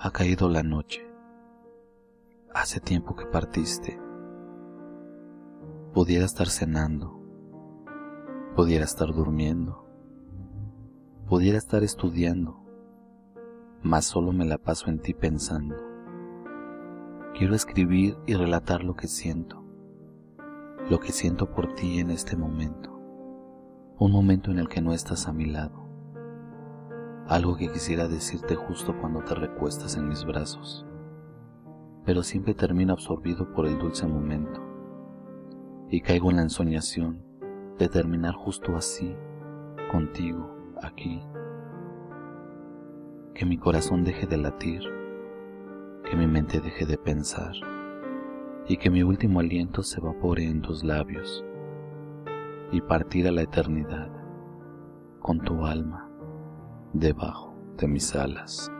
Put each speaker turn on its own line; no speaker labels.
Ha caído la noche. Hace tiempo que partiste. Pudiera estar cenando. Pudiera estar durmiendo. Pudiera estar estudiando. Mas solo me la paso en ti pensando. Quiero escribir y relatar lo que siento. Lo que siento por ti en este momento. Un momento en el que no estás a mi lado algo que quisiera decirte justo cuando te recuestas en mis brazos, pero siempre termino absorbido por el dulce momento y caigo en la ensoñación de terminar justo así, contigo, aquí. Que mi corazón deje de latir, que mi mente deje de pensar y que mi último aliento se evapore en tus labios y partir a la eternidad con tu alma debajo de mis alas.